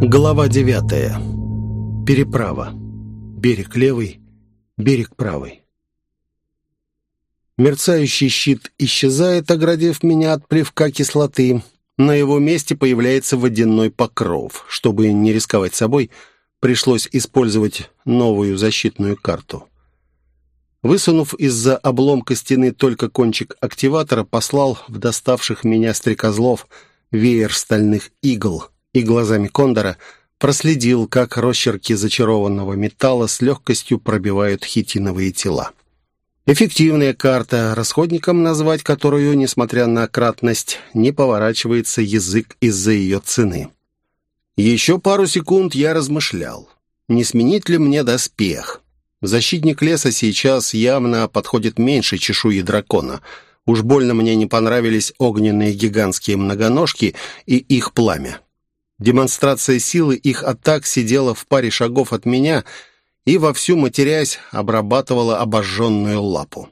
Глава девятая. Переправа. Берег левый, берег правый. Мерцающий щит исчезает, оградив меня от плевка кислоты. На его месте появляется водяной покров. Чтобы не рисковать собой, пришлось использовать новую защитную карту. Высунув из-за обломка стены только кончик активатора, послал в доставших меня стрекозлов веер стальных игл и глазами кондора проследил, как росчерки зачарованного металла с легкостью пробивают хитиновые тела. Эффективная карта, расходником назвать которую, несмотря на кратность, не поворачивается язык из-за ее цены. Еще пару секунд я размышлял, не сменить ли мне доспех. Защитник леса сейчас явно подходит меньше чешуи дракона. Уж больно мне не понравились огненные гигантские многоножки и их пламя. Демонстрация силы их атак сидела в паре шагов от меня и, вовсю матерясь, обрабатывала обожженную лапу.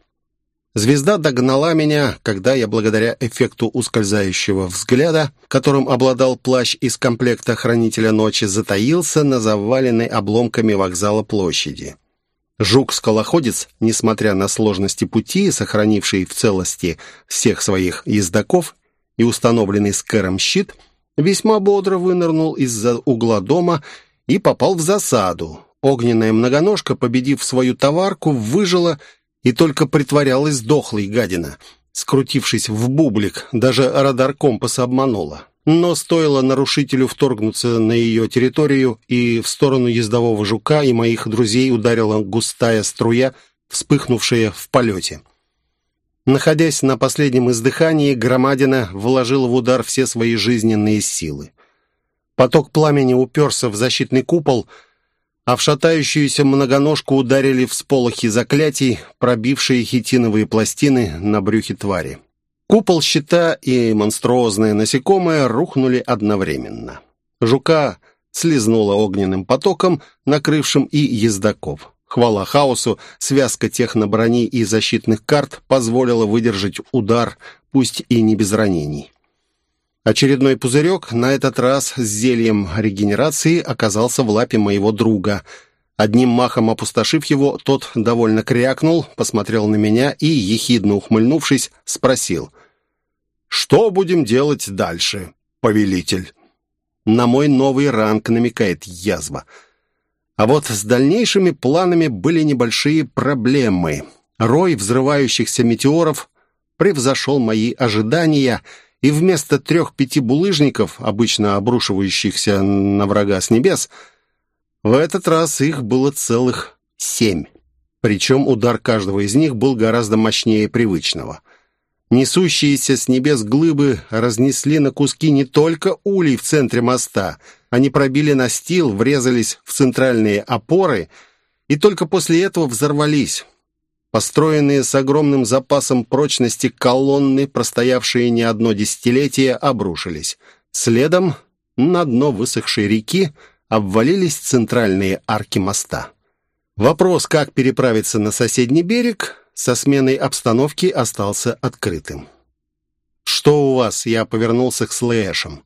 Звезда догнала меня, когда я, благодаря эффекту ускользающего взгляда, которым обладал плащ из комплекта Хранителя Ночи, затаился на заваленной обломками вокзала площади. Жук-скалоходец, несмотря на сложности пути, сохранивший в целости всех своих ездаков и установленный с Кэром щит, весьма бодро вынырнул из-за угла дома и попал в засаду. Огненная многоножка, победив свою товарку, выжила и только притворялась дохлой гадина. Скрутившись в бублик, даже радар компаса обманула. Но стоило нарушителю вторгнуться на ее территорию, и в сторону ездового жука и моих друзей ударила густая струя, вспыхнувшая в полете. Находясь на последнем издыхании, Громадина вложил в удар все свои жизненные силы. Поток пламени уперся в защитный купол, а в шатающуюся многоножку ударили всполохи заклятий, пробившие хитиновые пластины на брюхе твари. Купол щита и монструозное насекомое рухнули одновременно. Жука слезнуло огненным потоком, накрывшим и ездаков. Хвала хаосу, связка техноброни и защитных карт позволила выдержать удар, пусть и не без ранений. Очередной пузырек, на этот раз с зельем регенерации, оказался в лапе моего друга — Одним махом опустошив его, тот довольно крякнул, посмотрел на меня и, ехидно ухмыльнувшись, спросил. «Что будем делать дальше, повелитель?» «На мой новый ранг намекает язва». А вот с дальнейшими планами были небольшие проблемы. Рой взрывающихся метеоров превзошел мои ожидания, и вместо трех-пяти булыжников, обычно обрушивающихся на врага с небес, в этот раз их было целых семь. Причем удар каждого из них был гораздо мощнее привычного. Несущиеся с небес глыбы разнесли на куски не только улей в центре моста, они пробили настил, врезались в центральные опоры и только после этого взорвались. Построенные с огромным запасом прочности колонны, простоявшие не одно десятилетие, обрушились. Следом на дно высохшей реки обвалились центральные арки моста. Вопрос, как переправиться на соседний берег, со сменой обстановки остался открытым. «Что у вас?» — я повернулся к Слэшам.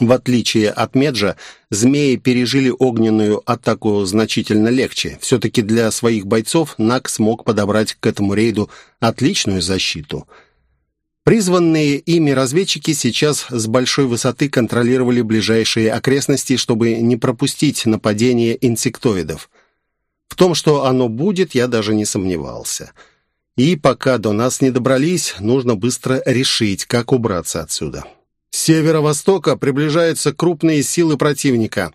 В отличие от Меджа, змеи пережили огненную атаку значительно легче. Все-таки для своих бойцов Нак смог подобрать к этому рейду отличную защиту — Призванные ими разведчики сейчас с большой высоты контролировали ближайшие окрестности, чтобы не пропустить нападение инсектоидов. В том, что оно будет, я даже не сомневался. И пока до нас не добрались, нужно быстро решить, как убраться отсюда. С северо-востока приближаются крупные силы противника.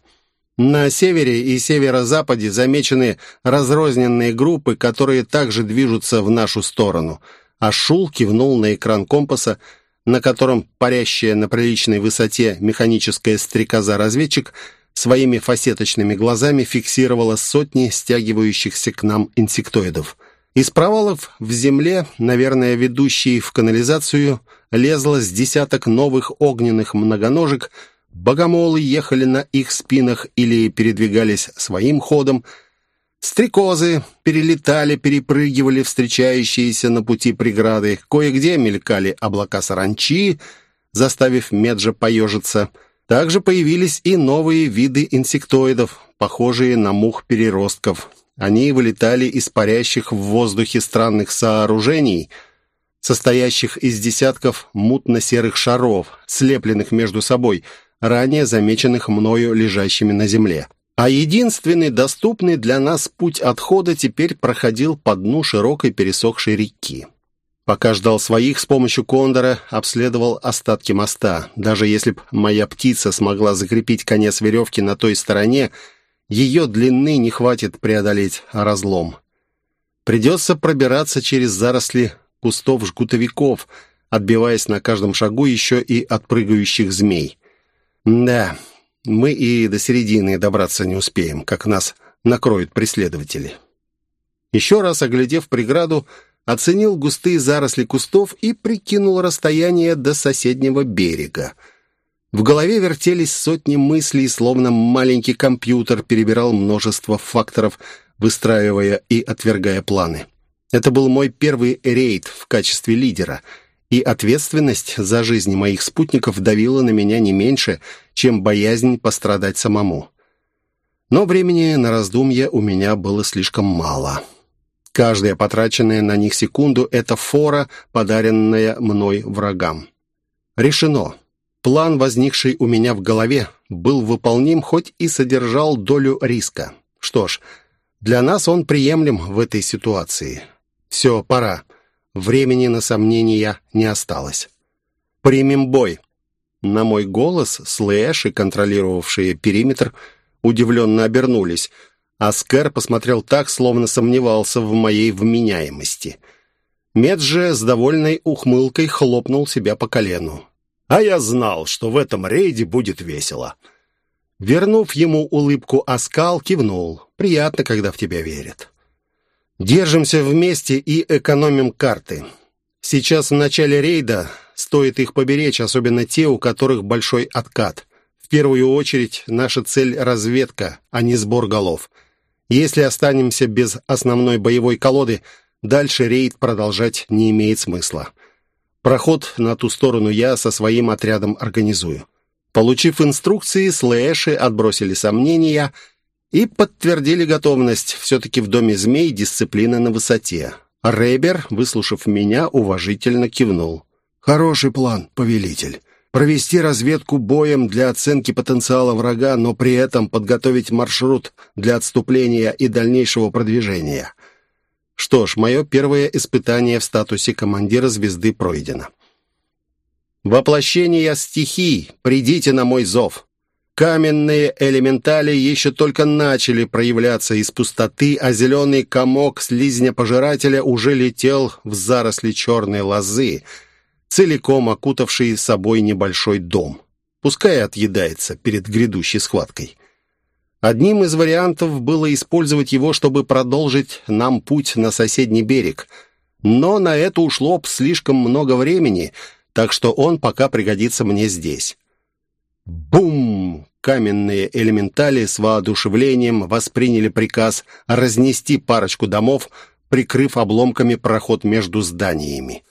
На севере и северо-западе замечены разрозненные группы, которые также движутся в нашу сторону – а Шул кивнул на экран компаса, на котором парящая на приличной высоте механическая стрекоза-разведчик своими фасеточными глазами фиксировала сотни стягивающихся к нам инсектоидов. Из провалов в земле, наверное, ведущие в канализацию, лезло с десяток новых огненных многоножек, богомолы ехали на их спинах или передвигались своим ходом, Стрекозы перелетали, перепрыгивали встречающиеся на пути преграды. Кое-где мелькали облака саранчи, заставив Меджа поежиться. Также появились и новые виды инсектоидов, похожие на мух-переростков. Они вылетали из парящих в воздухе странных сооружений, состоящих из десятков мутно-серых шаров, слепленных между собой, ранее замеченных мною лежащими на земле. А единственный доступный для нас путь отхода теперь проходил по дну широкой пересохшей реки. Пока ждал своих, с помощью кондора обследовал остатки моста. Даже если б моя птица смогла закрепить конец веревки на той стороне, ее длины не хватит преодолеть разлом. Придется пробираться через заросли кустов жгутовиков, отбиваясь на каждом шагу еще и от прыгающих змей. Да, мы и до середины добраться не успеем, как нас накроют преследователи. Еще раз оглядев преграду, оценил густые заросли кустов и прикинул расстояние до соседнего берега. В голове вертелись сотни мыслей, словно маленький компьютер перебирал множество факторов, выстраивая и отвергая планы. Это был мой первый рейд в качестве лидера, и ответственность за жизни моих спутников давила на меня не меньше, чем боязнь пострадать самому. Но времени на раздумья у меня было слишком мало. Каждая потраченная на них секунду — это фора, подаренная мной врагам. Решено. План, возникший у меня в голове, был выполним, хоть и содержал долю риска. Что ж, для нас он приемлем в этой ситуации. Все, пора. Времени на сомнения не осталось. Примем бой. На мой голос слэши, контролировавшие периметр, удивленно обернулись — Аскар посмотрел так, словно сомневался в моей вменяемости. Мед же с довольной ухмылкой хлопнул себя по колену. «А я знал, что в этом рейде будет весело». Вернув ему улыбку, Аскал кивнул. «Приятно, когда в тебя верят». «Держимся вместе и экономим карты. Сейчас в начале рейда стоит их поберечь, особенно те, у которых большой откат. В первую очередь наша цель — разведка, а не сбор голов». Если останемся без основной боевой колоды, дальше рейд продолжать не имеет смысла. Проход на ту сторону я со своим отрядом организую. Получив инструкции, слэши отбросили сомнения и подтвердили готовность. Все-таки в доме змей дисциплина на высоте. Рейбер, выслушав меня, уважительно кивнул. «Хороший план, повелитель провести разведку боем для оценки потенциала врага, но при этом подготовить маршрут для отступления и дальнейшего продвижения. Что ж, мое первое испытание в статусе командира звезды пройдено. Воплощение стихий, придите на мой зов. Каменные элементали еще только начали проявляться из пустоты, а зеленый комок слизня-пожирателя уже летел в заросли черной лозы — целиком окутавший собой небольшой дом. Пускай отъедается перед грядущей схваткой. Одним из вариантов было использовать его, чтобы продолжить нам путь на соседний берег. Но на это ушло б слишком много времени, так что он пока пригодится мне здесь. Бум! Каменные элементали с воодушевлением восприняли приказ разнести парочку домов, прикрыв обломками проход между зданиями.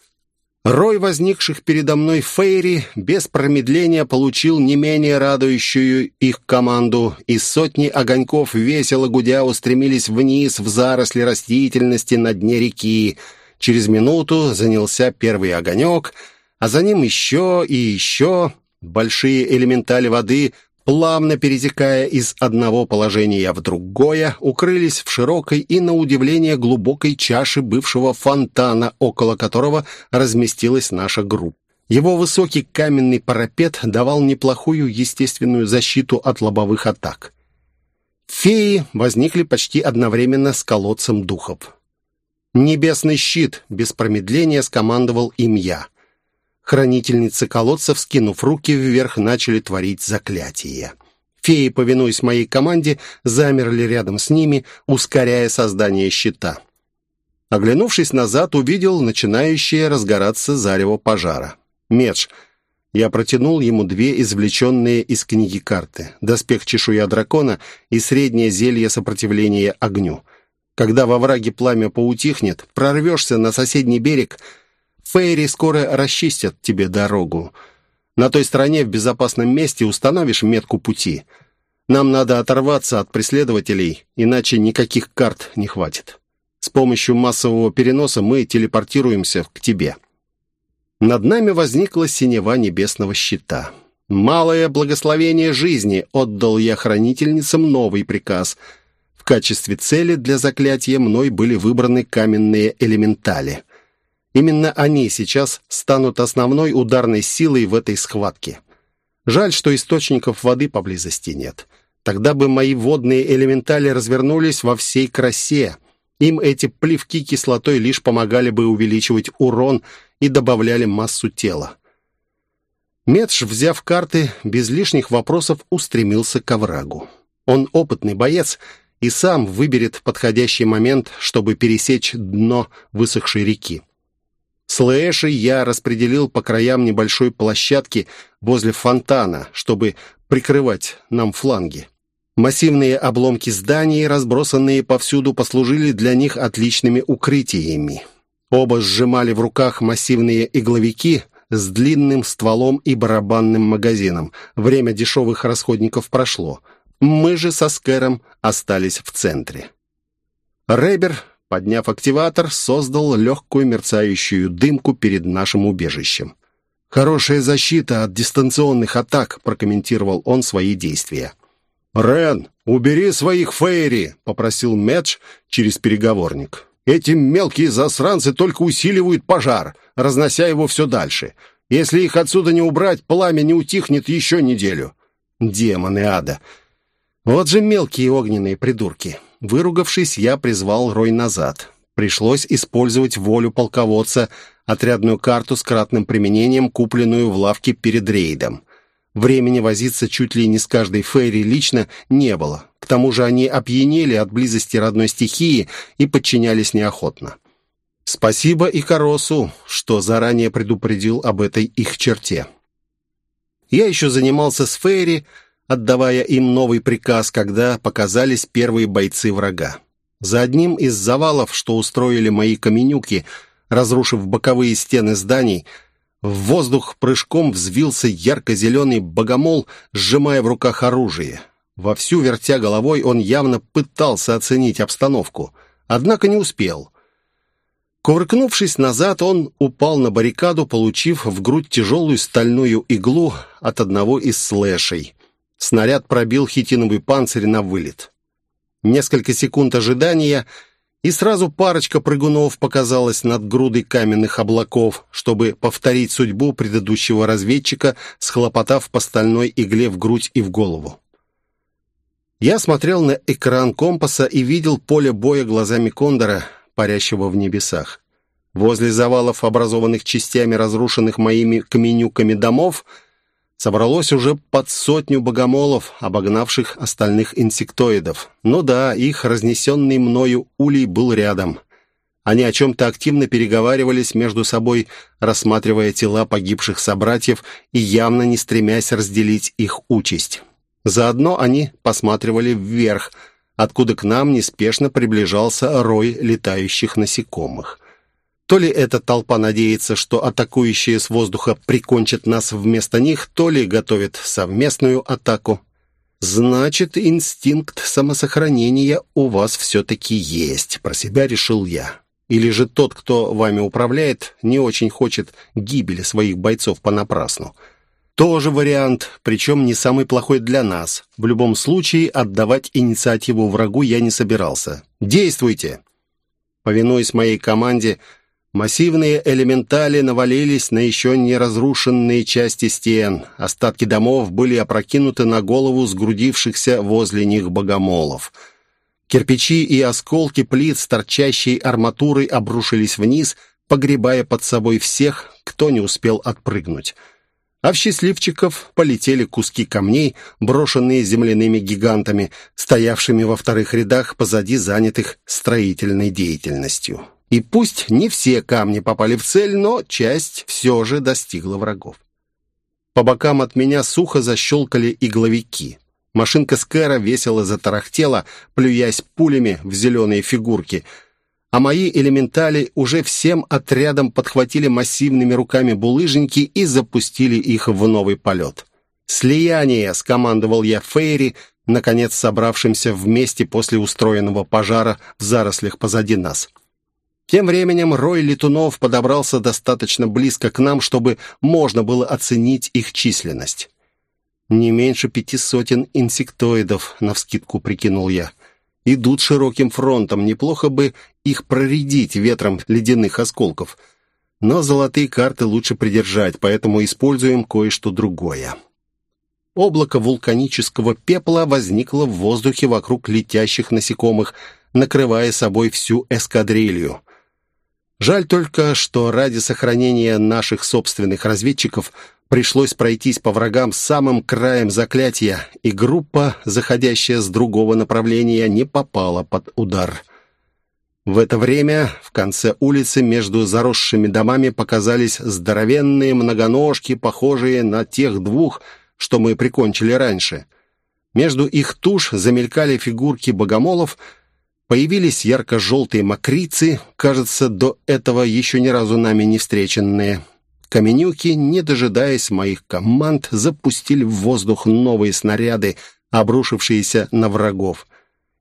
Рой возникших передо мной фейри без промедления получил не менее радующую их команду, и сотни огоньков весело гудя устремились вниз в заросли растительности на дне реки. Через минуту занялся первый огонек, а за ним еще и еще. Большие элементали воды плавно перетекая из одного положения в другое, укрылись в широкой и, на удивление, глубокой чаше бывшего фонтана, около которого разместилась наша группа. Его высокий каменный парапет давал неплохую естественную защиту от лобовых атак. Феи возникли почти одновременно с колодцем духов. «Небесный щит!» — без промедления скомандовал им я — Хранительницы колодцев, скинув руки вверх, начали творить заклятие. Феи, повинуясь моей команде, замерли рядом с ними, ускоряя создание щита. Оглянувшись назад, увидел начинающее разгораться зарево пожара. Меч. Я протянул ему две извлеченные из книги карты. Доспех чешуя дракона и среднее зелье сопротивления огню. Когда во враге пламя поутихнет, прорвешься на соседний берег — Фейри скоро расчистят тебе дорогу. На той стороне в безопасном месте установишь метку пути. Нам надо оторваться от преследователей, иначе никаких карт не хватит. С помощью массового переноса мы телепортируемся к тебе». Над нами возникла синева небесного щита. «Малое благословение жизни» отдал я хранительницам новый приказ. В качестве цели для заклятия мной были выбраны каменные элементали. Именно они сейчас станут основной ударной силой в этой схватке. Жаль, что источников воды поблизости нет. Тогда бы мои водные элементали развернулись во всей красе. Им эти плевки кислотой лишь помогали бы увеличивать урон и добавляли массу тела. Медж, взяв карты, без лишних вопросов устремился к оврагу. Он опытный боец и сам выберет подходящий момент, чтобы пересечь дно высохшей реки. Слэши я распределил по краям небольшой площадки возле фонтана, чтобы прикрывать нам фланги. Массивные обломки зданий, разбросанные повсюду, послужили для них отличными укрытиями. Оба сжимали в руках массивные игловики с длинным стволом и барабанным магазином. Время дешевых расходников прошло. Мы же со Скэром остались в центре. Рейбер, подняв активатор, создал легкую мерцающую дымку перед нашим убежищем. «Хорошая защита от дистанционных атак», — прокомментировал он свои действия. «Рен, убери своих фейри», — попросил Медж через переговорник. Эти мелкие засранцы только усиливают пожар, разнося его все дальше. Если их отсюда не убрать, пламя не утихнет еще неделю. Демоны ада! Вот же мелкие огненные придурки. Выругавшись, я призвал Рой назад. Пришлось использовать волю полководца, отрядную карту с кратным применением, купленную в лавке перед рейдом. Времени возиться чуть ли не с каждой Фейри лично не было. К тому же они опьянели от близости родной стихии и подчинялись неохотно. Спасибо и Коросу, что заранее предупредил об этой их черте. Я еще занимался с Фейри, отдавая им новый приказ, когда показались первые бойцы врага. За одним из завалов, что устроили мои каменюки, разрушив боковые стены зданий, в воздух прыжком взвился ярко-зеленый богомол, сжимая в руках оружие. Вовсю вертя головой, он явно пытался оценить обстановку, однако не успел. Кувыркнувшись назад, он упал на баррикаду, получив в грудь тяжелую стальную иглу от одного из слэшей. Снаряд пробил хитиновый панцирь на вылет. Несколько секунд ожидания — и сразу парочка прыгунов показалась над грудой каменных облаков, чтобы повторить судьбу предыдущего разведчика, схлопотав по стальной игле в грудь и в голову. Я смотрел на экран компаса и видел поле боя глазами кондора, парящего в небесах. Возле завалов, образованных частями разрушенных моими каменюками домов, Собралось уже под сотню богомолов, обогнавших остальных инсектоидов. Ну да, их разнесенный мною улей был рядом. Они о чем-то активно переговаривались между собой, рассматривая тела погибших собратьев и явно не стремясь разделить их участь. Заодно они посматривали вверх, откуда к нам неспешно приближался рой летающих насекомых. То ли эта толпа надеется, что атакующие с воздуха прикончат нас вместо них, то ли готовит совместную атаку. «Значит, инстинкт самосохранения у вас все-таки есть», — про себя решил я. Или же тот, кто вами управляет, не очень хочет гибели своих бойцов понапрасну. Тоже вариант, причем не самый плохой для нас. В любом случае, отдавать инициативу врагу я не собирался. «Действуйте!» Повинуясь моей команде, Массивные элементали навалились на еще не разрушенные части стен. Остатки домов были опрокинуты на голову сгрудившихся возле них богомолов. Кирпичи и осколки плит с торчащей арматурой обрушились вниз, погребая под собой всех, кто не успел отпрыгнуть. А в счастливчиков полетели куски камней, брошенные земляными гигантами, стоявшими во вторых рядах позади занятых строительной деятельностью. И пусть не все камни попали в цель, но часть все же достигла врагов. По бокам от меня сухо защелкали игловики. Машинка Скэра весело затарахтела, плюясь пулями в зеленые фигурки. а мои элементали уже всем отрядом подхватили массивными руками булыжники и запустили их в новый полет. «Слияние!» — скомандовал я Фейри, наконец собравшимся вместе после устроенного пожара в зарослях позади нас. Тем временем рой летунов подобрался достаточно близко к нам, чтобы можно было оценить их численность. «Не меньше пяти сотен инсектоидов», — навскидку прикинул я. «Идут широким фронтом, неплохо бы их проредить ветром ледяных осколков. Но золотые карты лучше придержать, поэтому используем кое-что другое». Облако вулканического пепла возникло в воздухе вокруг летящих насекомых, накрывая собой всю эскадрилью. Жаль только, что ради сохранения наших собственных разведчиков пришлось пройтись по врагам самым краем заклятия, и группа, заходящая с другого направления, не попала под удар. В это время в конце улицы между заросшими домами показались здоровенные многоножки, похожие на тех двух, что мы прикончили раньше. Между их туш замелькали фигурки богомолов — Появились ярко-желтые мокрицы, кажется, до этого еще ни разу нами не встреченные. Каменюки, не дожидаясь моих команд, запустили в воздух новые снаряды, обрушившиеся на врагов.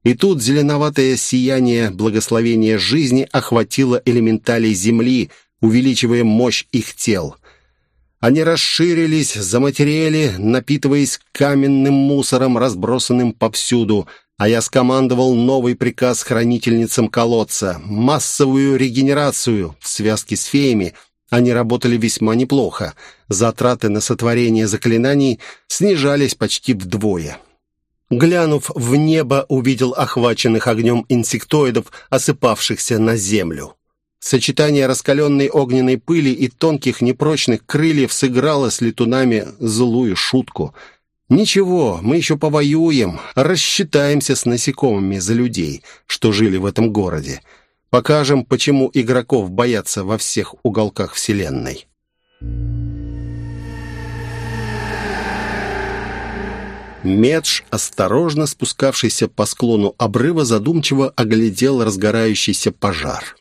И тут зеленоватое сияние благословения жизни охватило элементалей Земли, увеличивая мощь их тел. Они расширились, заматерели, напитываясь каменным мусором, разбросанным повсюду — а я скомандовал новый приказ хранительницам колодца — массовую регенерацию в связке с феями. Они работали весьма неплохо. Затраты на сотворение заклинаний снижались почти вдвое. Глянув в небо, увидел охваченных огнем инсектоидов, осыпавшихся на землю. Сочетание раскаленной огненной пыли и тонких непрочных крыльев сыграло с летунами злую шутку — «Ничего, мы еще повоюем, рассчитаемся с насекомыми за людей, что жили в этом городе. Покажем, почему игроков боятся во всех уголках Вселенной». Медж, осторожно спускавшийся по склону обрыва, задумчиво оглядел разгорающийся пожар.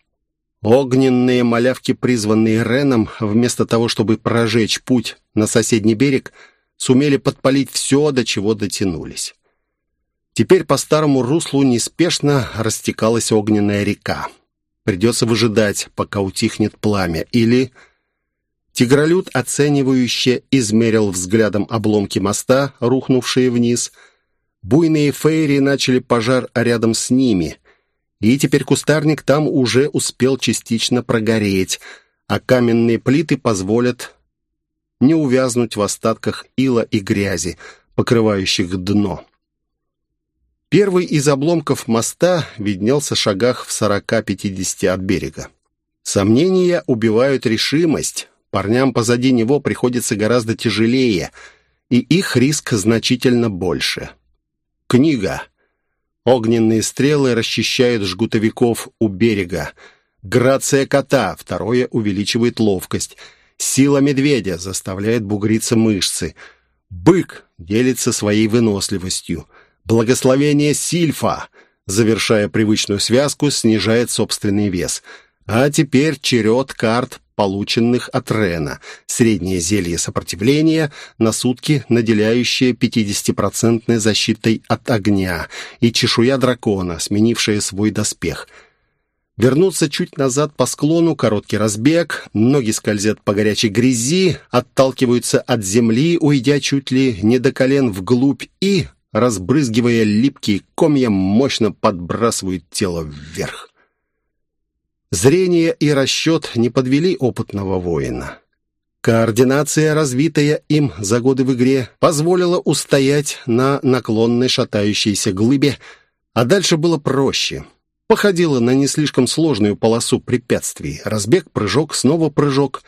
Огненные малявки, призванные Реном, вместо того, чтобы прожечь путь на соседний берег, сумели подпалить все, до чего дотянулись. Теперь по старому руслу неспешно растекалась огненная река. Придется выжидать, пока утихнет пламя, или... Тигролюд, оценивающе, измерил взглядом обломки моста, рухнувшие вниз. Буйные фейри начали пожар рядом с ними, и теперь кустарник там уже успел частично прогореть, а каменные плиты позволят не увязнуть в остатках ила и грязи, покрывающих дно. Первый из обломков моста виднелся в шагах в сорока-пятидесяти от берега. Сомнения убивают решимость. Парням позади него приходится гораздо тяжелее, и их риск значительно больше. Книга. Огненные стрелы расчищают жгутовиков у берега. Грация кота. Второе увеличивает ловкость — Сила медведя заставляет бугриться мышцы. Бык делится своей выносливостью. Благословение сильфа, завершая привычную связку, снижает собственный вес. А теперь черед карт, полученных от Рена. Среднее зелье сопротивления на сутки, наделяющее 50% защитой от огня, и чешуя дракона, сменившая свой доспех — Вернуться чуть назад по склону, короткий разбег, ноги скользят по горячей грязи, отталкиваются от земли, уйдя чуть ли не до колен вглубь и, разбрызгивая липкие комья, мощно подбрасывают тело вверх. Зрение и расчет не подвели опытного воина. Координация, развитая им за годы в игре, позволила устоять на наклонной шатающейся глыбе, а дальше было проще — Походила на не слишком сложную полосу препятствий. Разбег, прыжок, снова прыжок.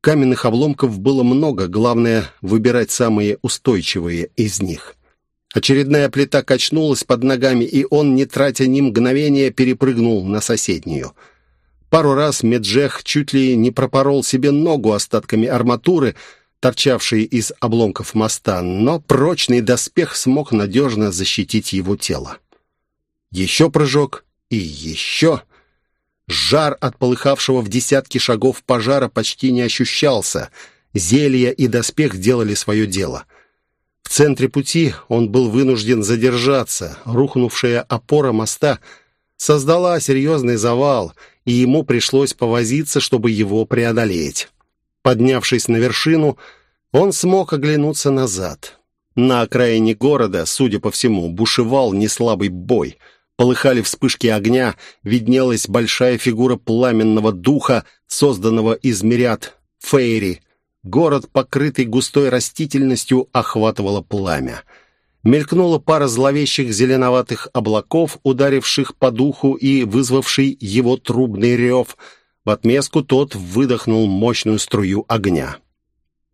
Каменных обломков было много, главное — выбирать самые устойчивые из них. Очередная плита качнулась под ногами, и он, не тратя ни мгновения, перепрыгнул на соседнюю. Пару раз Меджех чуть ли не пропорол себе ногу остатками арматуры, торчавшей из обломков моста, но прочный доспех смог надежно защитить его тело. Еще прыжок, и еще... Жар от полыхавшего в десятки шагов пожара почти не ощущался. Зелья и доспех делали свое дело. В центре пути он был вынужден задержаться. Рухнувшая опора моста создала серьезный завал, и ему пришлось повозиться, чтобы его преодолеть. Поднявшись на вершину, он смог оглянуться назад. На окраине города, судя по всему, бушевал неслабый бой — Полыхали вспышки огня, виднелась большая фигура пламенного духа, созданного из мириад фейри. Город, покрытый густой растительностью, охватывало пламя. Мелькнула пара зловещих зеленоватых облаков, ударивших по духу и вызвавший его трубный рев. В отместку тот выдохнул мощную струю огня.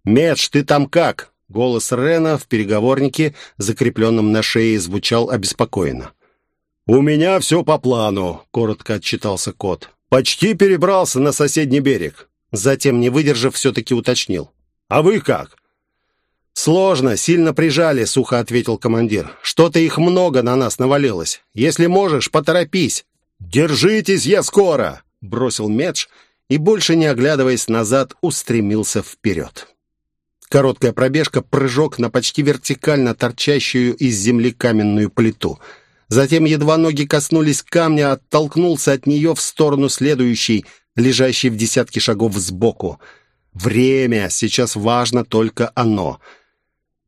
«Медж, ты там как?» Голос Рена в переговорнике, закрепленном на шее, звучал обеспокоенно. «У меня все по плану», — коротко отчитался кот. «Почти перебрался на соседний берег». Затем, не выдержав, все-таки уточнил. «А вы как?» «Сложно, сильно прижали», — сухо ответил командир. «Что-то их много на нас навалилось. Если можешь, поторопись». «Держитесь, я скоро!» — бросил Медж и, больше не оглядываясь назад, устремился вперед. Короткая пробежка, прыжок на почти вертикально торчащую из земли каменную плиту — Затем едва ноги коснулись камня, оттолкнулся от нее в сторону следующей, лежащей в десятке шагов сбоку. Время, сейчас важно только оно.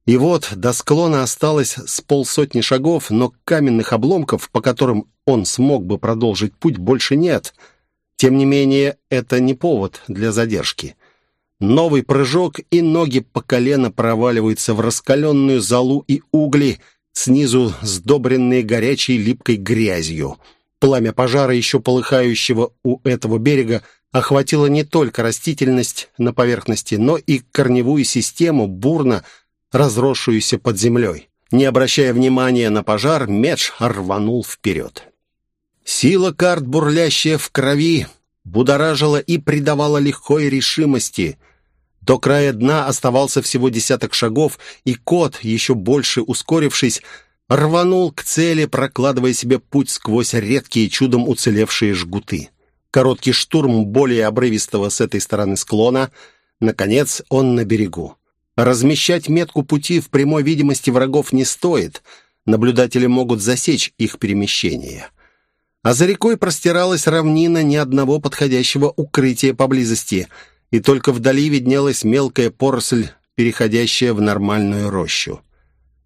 И вот до склона осталось с полсотни шагов, но каменных обломков, по которым он смог бы продолжить путь, больше нет. Тем не менее, это не повод для задержки. Новый прыжок, и ноги по колено проваливаются в раскаленную золу и угли — снизу сдобренные горячей липкой грязью. Пламя пожара, еще полыхающего у этого берега, охватило не только растительность на поверхности, но и корневую систему, бурно разросшуюся под землей. Не обращая внимания на пожар, Медж рванул вперед. Сила карт, бурлящая в крови, будоражила и придавала легкой решимости — до края дна оставался всего десяток шагов, и кот, еще больше ускорившись, рванул к цели, прокладывая себе путь сквозь редкие чудом уцелевшие жгуты. Короткий штурм более обрывистого с этой стороны склона. Наконец он на берегу. Размещать метку пути в прямой видимости врагов не стоит. Наблюдатели могут засечь их перемещение. А за рекой простиралась равнина ни одного подходящего укрытия поблизости — и только вдали виднелась мелкая поросль, переходящая в нормальную рощу.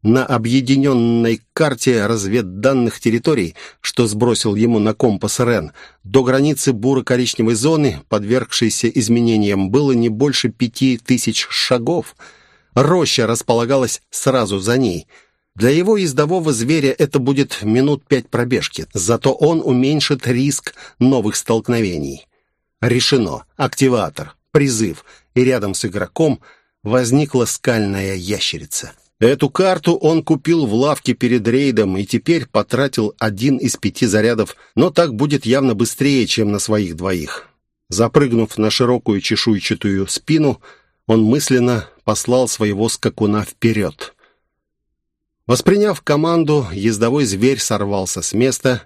На объединенной карте разведданных территорий, что сбросил ему на компас Рен, до границы буро-коричневой зоны, подвергшейся изменениям, было не больше пяти тысяч шагов. Роща располагалась сразу за ней. Для его ездового зверя это будет минут пять пробежки, зато он уменьшит риск новых столкновений. Решено. Активатор призыв, и рядом с игроком возникла скальная ящерица. Эту карту он купил в лавке перед рейдом и теперь потратил один из пяти зарядов, но так будет явно быстрее, чем на своих двоих. Запрыгнув на широкую чешуйчатую спину, он мысленно послал своего скакуна вперед. Восприняв команду, ездовой зверь сорвался с места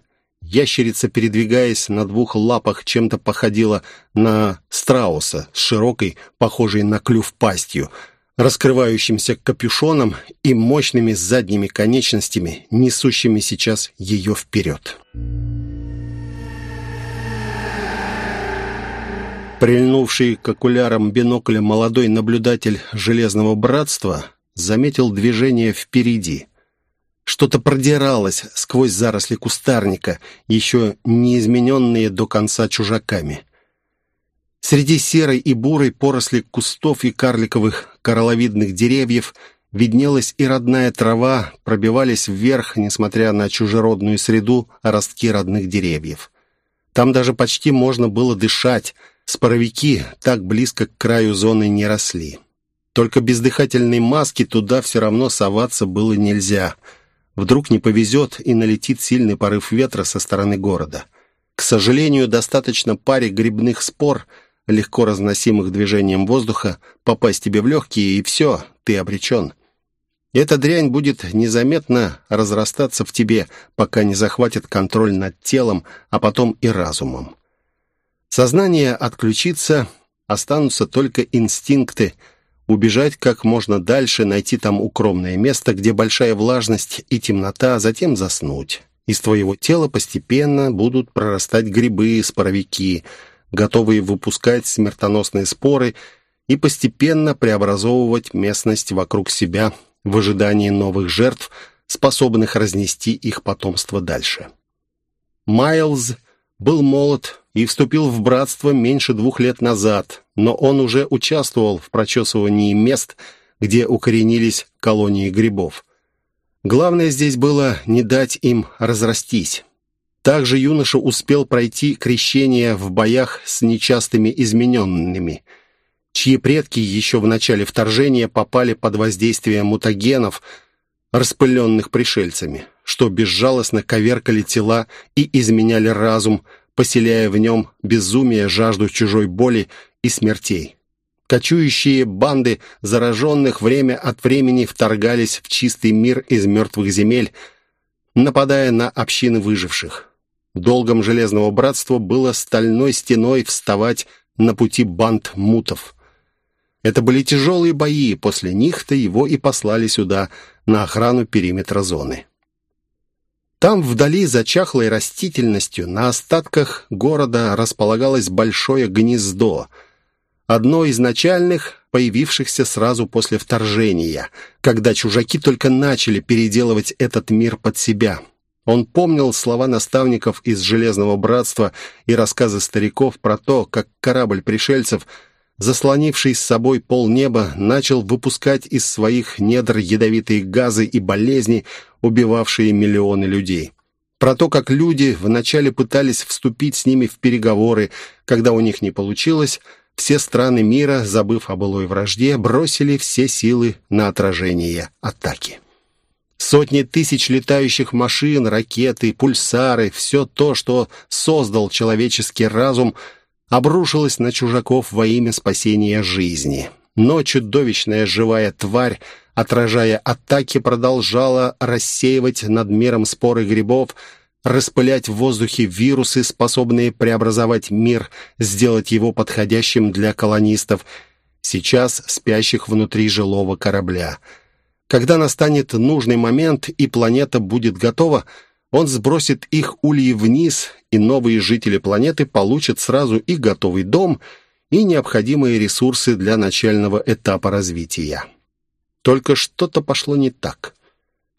Ящерица, передвигаясь на двух лапах, чем-то походила на страуса с широкой, похожей на клюв пастью, раскрывающимся капюшоном и мощными задними конечностями, несущими сейчас ее вперед. Прильнувший к окулярам бинокля молодой наблюдатель Железного Братства заметил движение впереди — что-то продиралось сквозь заросли кустарника, еще не измененные до конца чужаками. Среди серой и бурой поросли кустов и карликовых коралловидных деревьев виднелась и родная трава, пробивались вверх, несмотря на чужеродную среду, ростки родных деревьев. Там даже почти можно было дышать, споровики так близко к краю зоны не росли. Только без дыхательной маски туда все равно соваться было нельзя — Вдруг не повезет и налетит сильный порыв ветра со стороны города. К сожалению, достаточно паре грибных спор, легко разносимых движением воздуха, попасть тебе в легкие, и все, ты обречен. Эта дрянь будет незаметно разрастаться в тебе, пока не захватит контроль над телом, а потом и разумом. Сознание отключится, останутся только инстинкты – убежать как можно дальше, найти там укромное место, где большая влажность и темнота, а затем заснуть. Из твоего тела постепенно будут прорастать грибы, споровики, готовые выпускать смертоносные споры и постепенно преобразовывать местность вокруг себя в ожидании новых жертв, способных разнести их потомство дальше. Майлз был молод и вступил в братство меньше двух лет назад, но он уже участвовал в прочесывании мест, где укоренились колонии грибов. Главное здесь было не дать им разрастись. Также юноша успел пройти крещение в боях с нечастыми измененными, чьи предки еще в начале вторжения попали под воздействие мутагенов, распыленных пришельцами, что безжалостно коверкали тела и изменяли разум, поселяя в нем безумие, жажду чужой боли и смертей. Кочующие банды зараженных время от времени вторгались в чистый мир из мертвых земель, нападая на общины выживших. Долгом Железного Братства было стальной стеной вставать на пути банд мутов. Это были тяжелые бои, после них-то его и послали сюда, на охрану периметра зоны. Там вдали, за чахлой растительностью, на остатках города располагалось большое гнездо, одно из начальных, появившихся сразу после вторжения, когда чужаки только начали переделывать этот мир под себя. Он помнил слова наставников из Железного Братства и рассказы стариков про то, как корабль пришельцев – заслонивший с собой полнеба, начал выпускать из своих недр ядовитые газы и болезни, убивавшие миллионы людей. Про то, как люди вначале пытались вступить с ними в переговоры, когда у них не получилось, все страны мира, забыв о былой вражде, бросили все силы на отражение атаки. Сотни тысяч летающих машин, ракеты, пульсары, все то, что создал человеческий разум – обрушилась на чужаков во имя спасения жизни. Но чудовищная живая тварь, отражая атаки, продолжала рассеивать над миром споры грибов, распылять в воздухе вирусы, способные преобразовать мир, сделать его подходящим для колонистов, сейчас спящих внутри жилого корабля. Когда настанет нужный момент и планета будет готова, он сбросит их ульи вниз, и новые жители планеты получат сразу и готовый дом, и необходимые ресурсы для начального этапа развития. Только что-то пошло не так.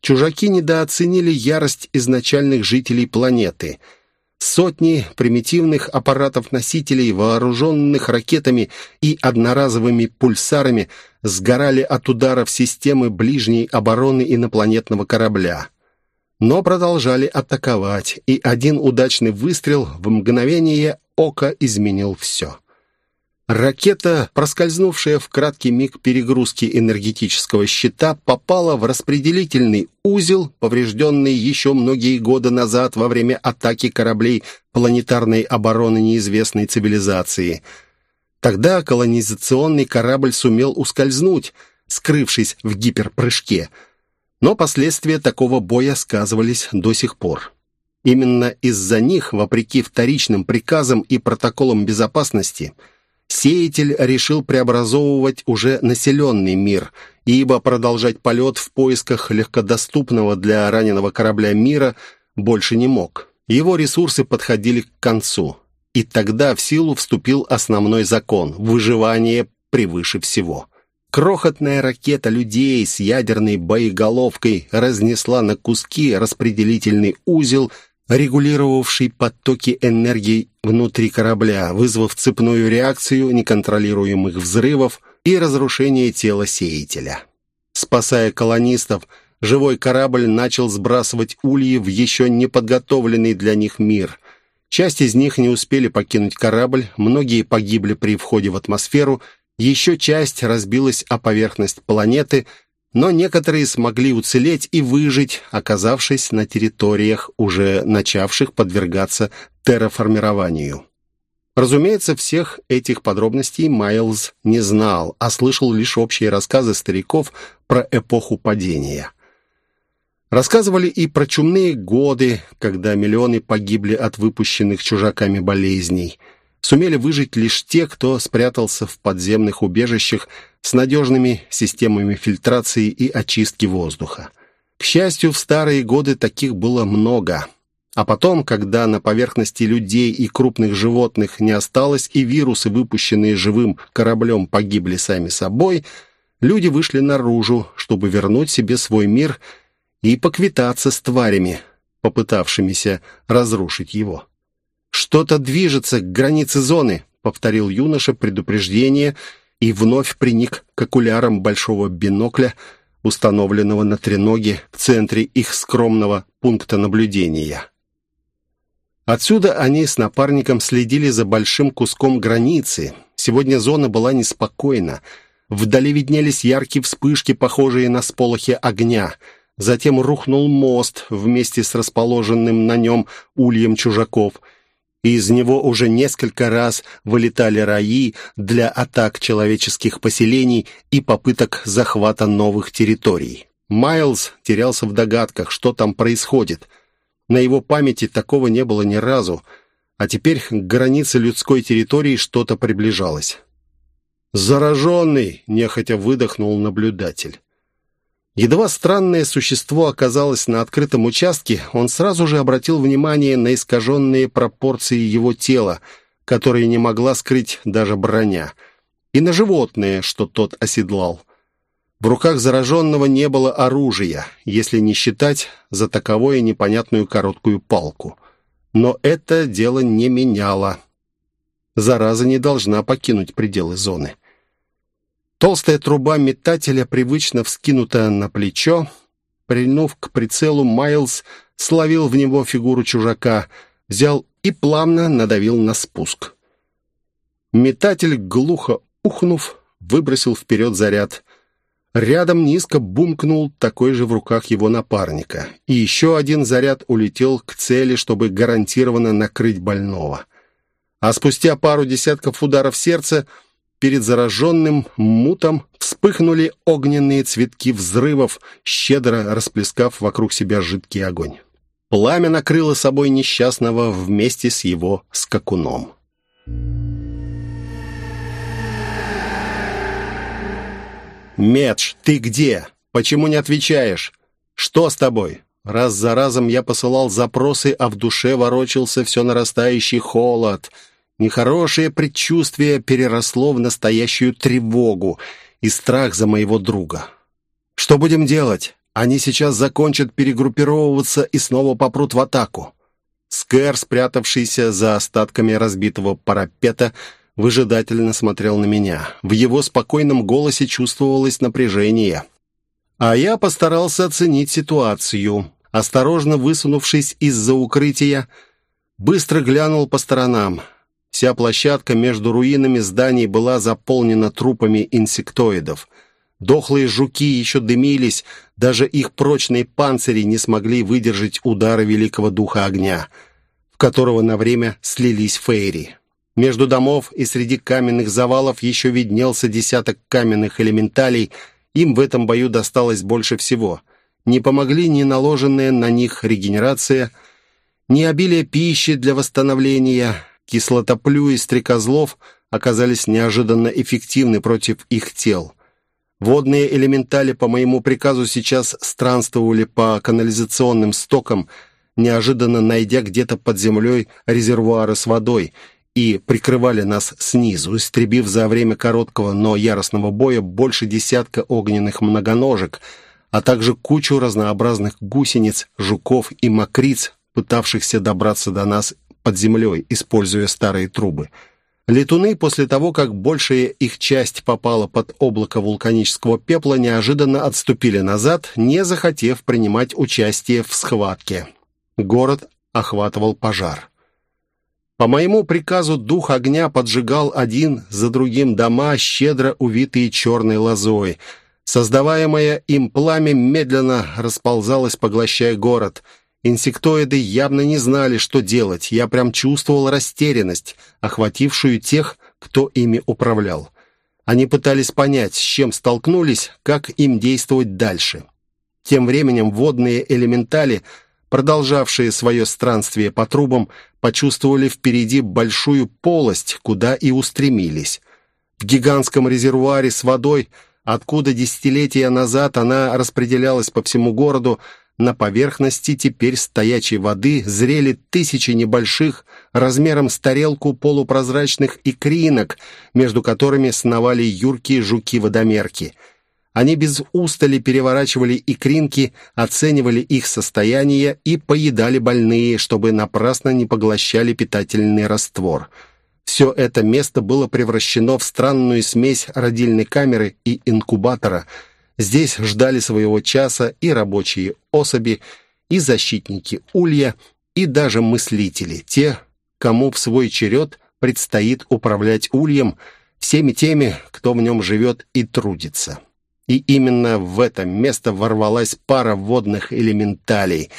Чужаки недооценили ярость изначальных жителей планеты. Сотни примитивных аппаратов-носителей, вооруженных ракетами и одноразовыми пульсарами, сгорали от ударов системы ближней обороны инопланетного корабля но продолжали атаковать, и один удачный выстрел в мгновение ока изменил все. Ракета, проскользнувшая в краткий миг перегрузки энергетического щита, попала в распределительный узел, поврежденный еще многие годы назад во время атаки кораблей планетарной обороны неизвестной цивилизации. Тогда колонизационный корабль сумел ускользнуть, скрывшись в гиперпрыжке – но последствия такого боя сказывались до сих пор. Именно из-за них, вопреки вторичным приказам и протоколам безопасности, сеятель решил преобразовывать уже населенный мир, ибо продолжать полет в поисках легкодоступного для раненого корабля мира больше не мог. Его ресурсы подходили к концу. И тогда в силу вступил основной закон – выживание превыше всего. Крохотная ракета людей с ядерной боеголовкой разнесла на куски распределительный узел, регулировавший потоки энергии внутри корабля, вызвав цепную реакцию неконтролируемых взрывов и разрушение тела сеятеля. Спасая колонистов, живой корабль начал сбрасывать ульи в еще не подготовленный для них мир. Часть из них не успели покинуть корабль, многие погибли при входе в атмосферу – еще часть разбилась о поверхность планеты, но некоторые смогли уцелеть и выжить, оказавшись на территориях, уже начавших подвергаться терраформированию. Разумеется, всех этих подробностей Майлз не знал, а слышал лишь общие рассказы стариков про эпоху падения. Рассказывали и про чумные годы, когда миллионы погибли от выпущенных чужаками болезней – Сумели выжить лишь те, кто спрятался в подземных убежищах с надежными системами фильтрации и очистки воздуха. К счастью, в старые годы таких было много. А потом, когда на поверхности людей и крупных животных не осталось, и вирусы, выпущенные живым кораблем, погибли сами собой, люди вышли наружу, чтобы вернуть себе свой мир и поквитаться с тварями, попытавшимися разрушить его. «Что-то движется к границе зоны», — повторил юноша предупреждение и вновь приник к окулярам большого бинокля, установленного на треноге в центре их скромного пункта наблюдения. Отсюда они с напарником следили за большим куском границы. Сегодня зона была неспокойна. Вдали виднелись яркие вспышки, похожие на сполохи огня. Затем рухнул мост вместе с расположенным на нем ульем чужаков. И из него уже несколько раз вылетали раи для атак человеческих поселений и попыток захвата новых территорий. Майлз терялся в догадках, что там происходит — на его памяти такого не было ни разу, а теперь к границе людской территории что-то приближалось. «Зараженный!» — нехотя выдохнул наблюдатель. Едва странное существо оказалось на открытом участке, он сразу же обратил внимание на искаженные пропорции его тела, которые не могла скрыть даже броня, и на животное, что тот оседлал — в руках зараженного не было оружия, если не считать за таковое непонятную короткую палку. Но это дело не меняло. Зараза не должна покинуть пределы зоны. Толстая труба метателя привычно вскинута на плечо. Прильнув к прицелу, Майлз словил в него фигуру чужака, взял и плавно надавил на спуск. Метатель, глухо ухнув, выбросил вперед заряд. Рядом низко бумкнул такой же в руках его напарника. И еще один заряд улетел к цели, чтобы гарантированно накрыть больного. А спустя пару десятков ударов сердца перед зараженным мутом вспыхнули огненные цветки взрывов, щедро расплескав вокруг себя жидкий огонь. Пламя накрыло собой несчастного вместе с его скакуном. «Медж, ты где? Почему не отвечаешь? Что с тобой?» Раз за разом я посылал запросы, а в душе ворочался все нарастающий холод. Нехорошее предчувствие переросло в настоящую тревогу и страх за моего друга. «Что будем делать? Они сейчас закончат перегруппировываться и снова попрут в атаку». Скэр, спрятавшийся за остатками разбитого парапета, выжидательно смотрел на меня. В его спокойном голосе чувствовалось напряжение. А я постарался оценить ситуацию. Осторожно высунувшись из-за укрытия, быстро глянул по сторонам. Вся площадка между руинами зданий была заполнена трупами инсектоидов. Дохлые жуки еще дымились, даже их прочные панцири не смогли выдержать удары великого духа огня, в которого на время слились фейри. Между домов и среди каменных завалов еще виднелся десяток каменных элементалей. Им в этом бою досталось больше всего. Не помогли ни наложенная на них регенерация, ни обилие пищи для восстановления. Кислотоплю и стрекозлов оказались неожиданно эффективны против их тел. Водные элементали по моему приказу сейчас странствовали по канализационным стокам, неожиданно найдя где-то под землей резервуары с водой — и прикрывали нас снизу, истребив за время короткого, но яростного боя больше десятка огненных многоножек, а также кучу разнообразных гусениц, жуков и мокриц, пытавшихся добраться до нас под землей, используя старые трубы. Летуны, после того, как большая их часть попала под облако вулканического пепла, неожиданно отступили назад, не захотев принимать участие в схватке. Город охватывал пожар. По моему приказу дух огня поджигал один за другим дома, щедро увитые черной лозой. Создаваемое им пламя медленно расползалось, поглощая город. Инсектоиды явно не знали, что делать. Я прям чувствовал растерянность, охватившую тех, кто ими управлял. Они пытались понять, с чем столкнулись, как им действовать дальше. Тем временем водные элементали продолжавшие свое странствие по трубам, почувствовали впереди большую полость, куда и устремились. В гигантском резервуаре с водой, откуда десятилетия назад она распределялась по всему городу, на поверхности теперь стоячей воды зрели тысячи небольших, размером с тарелку полупрозрачных икринок, между которыми сновали юркие жуки-водомерки — они без устали переворачивали икринки, оценивали их состояние и поедали больные, чтобы напрасно не поглощали питательный раствор. Все это место было превращено в странную смесь родильной камеры и инкубатора. Здесь ждали своего часа и рабочие особи, и защитники улья, и даже мыслители, те, кому в свой черед предстоит управлять ульем, всеми теми, кто в нем живет и трудится. И именно в это место ворвалась пара водных элементалей,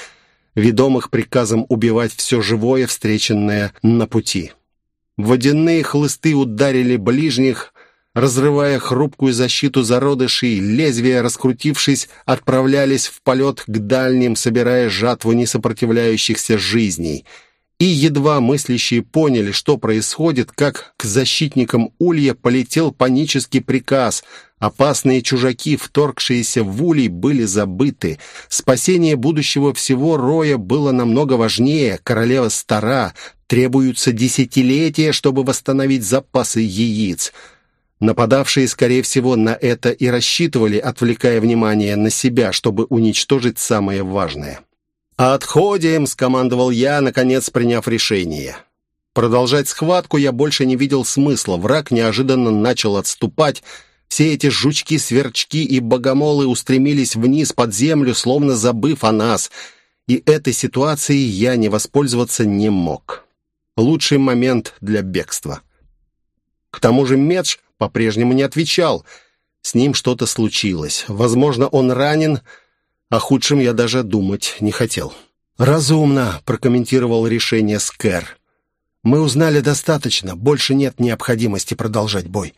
ведомых приказом убивать все живое, встреченное на пути. Водяные хлысты ударили ближних, разрывая хрупкую защиту зародышей, лезвия, раскрутившись, отправлялись в полет к дальним, собирая жатву несопротивляющихся жизней — и едва мыслящие поняли, что происходит, как к защитникам Улья полетел панический приказ. Опасные чужаки, вторгшиеся в Улей, были забыты. Спасение будущего всего Роя было намного важнее. Королева стара, требуются десятилетия, чтобы восстановить запасы яиц. Нападавшие, скорее всего, на это и рассчитывали, отвлекая внимание на себя, чтобы уничтожить самое важное. «Отходим!» — скомандовал я, наконец приняв решение. Продолжать схватку я больше не видел смысла. Враг неожиданно начал отступать. Все эти жучки, сверчки и богомолы устремились вниз под землю, словно забыв о нас. И этой ситуацией я не воспользоваться не мог. Лучший момент для бегства. К тому же Медж по-прежнему не отвечал. С ним что-то случилось. Возможно, он ранен, о худшем я даже думать не хотел. «Разумно», — прокомментировал решение Скэр. «Мы узнали достаточно, больше нет необходимости продолжать бой.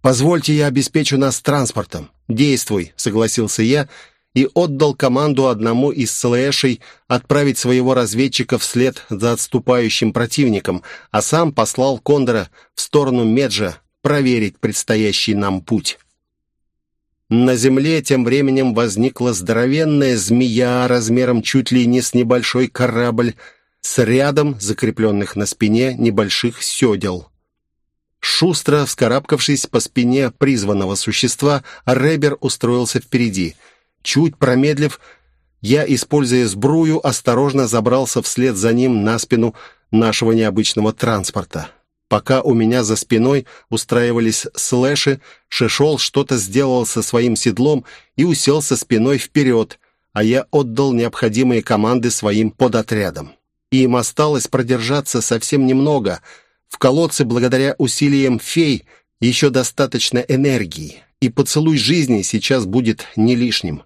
Позвольте я обеспечу нас транспортом». «Действуй», — согласился я и отдал команду одному из слэшей отправить своего разведчика вслед за отступающим противником, а сам послал Кондора в сторону Меджа проверить предстоящий нам путь. На земле тем временем возникла здоровенная змея размером чуть ли не с небольшой корабль с рядом закрепленных на спине небольших седел. Шустро вскарабкавшись по спине призванного существа, Ребер устроился впереди. Чуть промедлив, я, используя сбрую, осторожно забрался вслед за ним на спину нашего необычного транспорта. Пока у меня за спиной устраивались слэши, Шишол что-то сделал со своим седлом и уселся спиной вперед, а я отдал необходимые команды своим подотрядам. Им осталось продержаться совсем немного. В колодце, благодаря усилиям фей, еще достаточно энергии, и поцелуй жизни сейчас будет не лишним.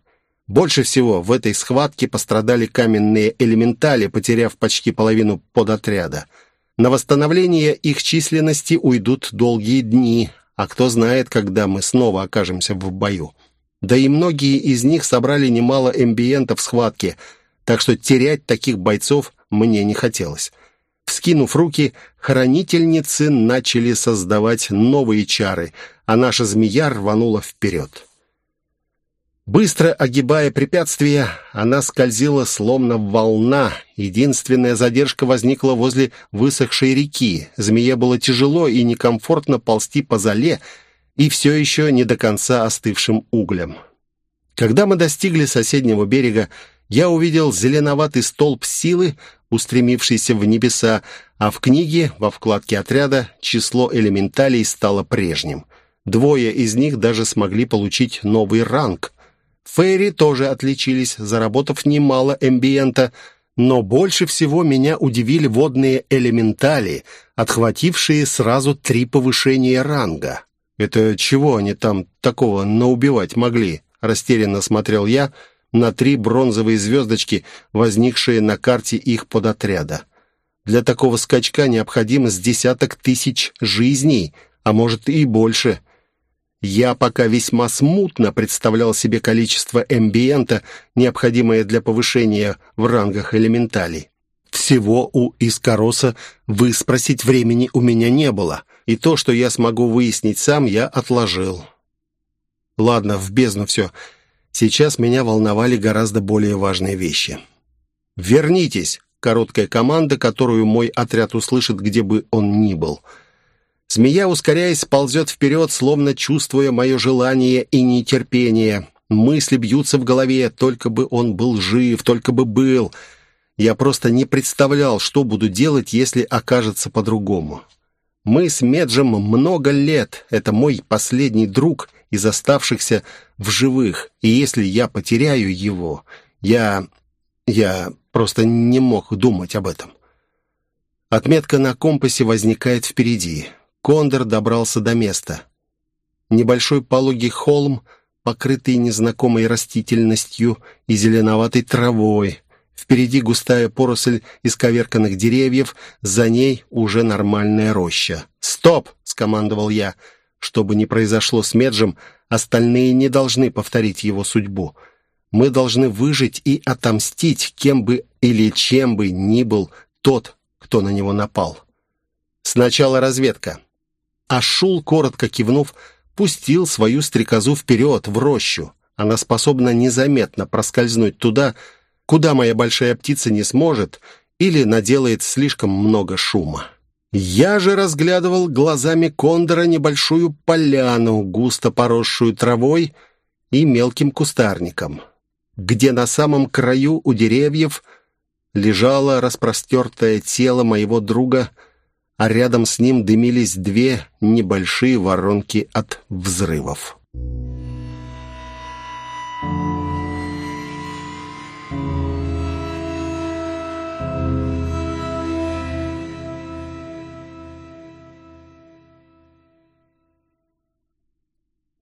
Больше всего в этой схватке пострадали каменные элементали, потеряв почти половину подотряда — на восстановление их численности уйдут долгие дни, а кто знает, когда мы снова окажемся в бою. Да и многие из них собрали немало эмбиентов в схватке, так что терять таких бойцов мне не хотелось. Вскинув руки, хранительницы начали создавать новые чары, а наша змея рванула вперед. Быстро огибая препятствия, она скользила словно волна. Единственная задержка возникла возле высохшей реки. Змее было тяжело и некомфортно ползти по зале и все еще не до конца остывшим углем. Когда мы достигли соседнего берега, я увидел зеленоватый столб силы, устремившийся в небеса, а в книге, во вкладке отряда, число элементалей стало прежним. Двое из них даже смогли получить новый ранг — Фейри тоже отличились, заработав немало эмбиента, но больше всего меня удивили водные элементали, отхватившие сразу три повышения ранга. «Это чего они там такого наубивать могли?» Растерянно смотрел я на три бронзовые звездочки, возникшие на карте их подотряда. Для такого скачка необходимо с десяток тысяч жизней, а может и больше. Я пока весьма смутно представлял себе количество эмбиента, необходимое для повышения в рангах элементалей. Всего у Искароса выспросить времени у меня не было, и то, что я смогу выяснить сам, я отложил. Ладно, в бездну все. Сейчас меня волновали гораздо более важные вещи. «Вернитесь!» — короткая команда, которую мой отряд услышит, где бы он ни был — Змея, ускоряясь, ползет вперед, словно чувствуя мое желание и нетерпение. Мысли бьются в голове, только бы он был жив, только бы был. Я просто не представлял, что буду делать, если окажется по-другому. Мы с Меджем много лет. Это мой последний друг из оставшихся в живых. И если я потеряю его, я... я просто не мог думать об этом. Отметка на компасе возникает впереди. Кондор добрался до места. Небольшой пологий холм, покрытый незнакомой растительностью и зеленоватой травой. Впереди густая поросль исковерканных деревьев, за ней уже нормальная роща. «Стоп!» — скомандовал я. Чтобы не произошло с Меджем, остальные не должны повторить его судьбу. Мы должны выжить и отомстить, кем бы или чем бы ни был тот, кто на него напал. Сначала разведка. Ашул, коротко кивнув, пустил свою стрекозу вперед, в рощу. Она способна незаметно проскользнуть туда, куда моя большая птица не сможет или наделает слишком много шума. Я же разглядывал глазами кондора небольшую поляну, густо поросшую травой и мелким кустарником, где на самом краю у деревьев лежало распростертое тело моего друга — а рядом с ним дымились две небольшие воронки от взрывов.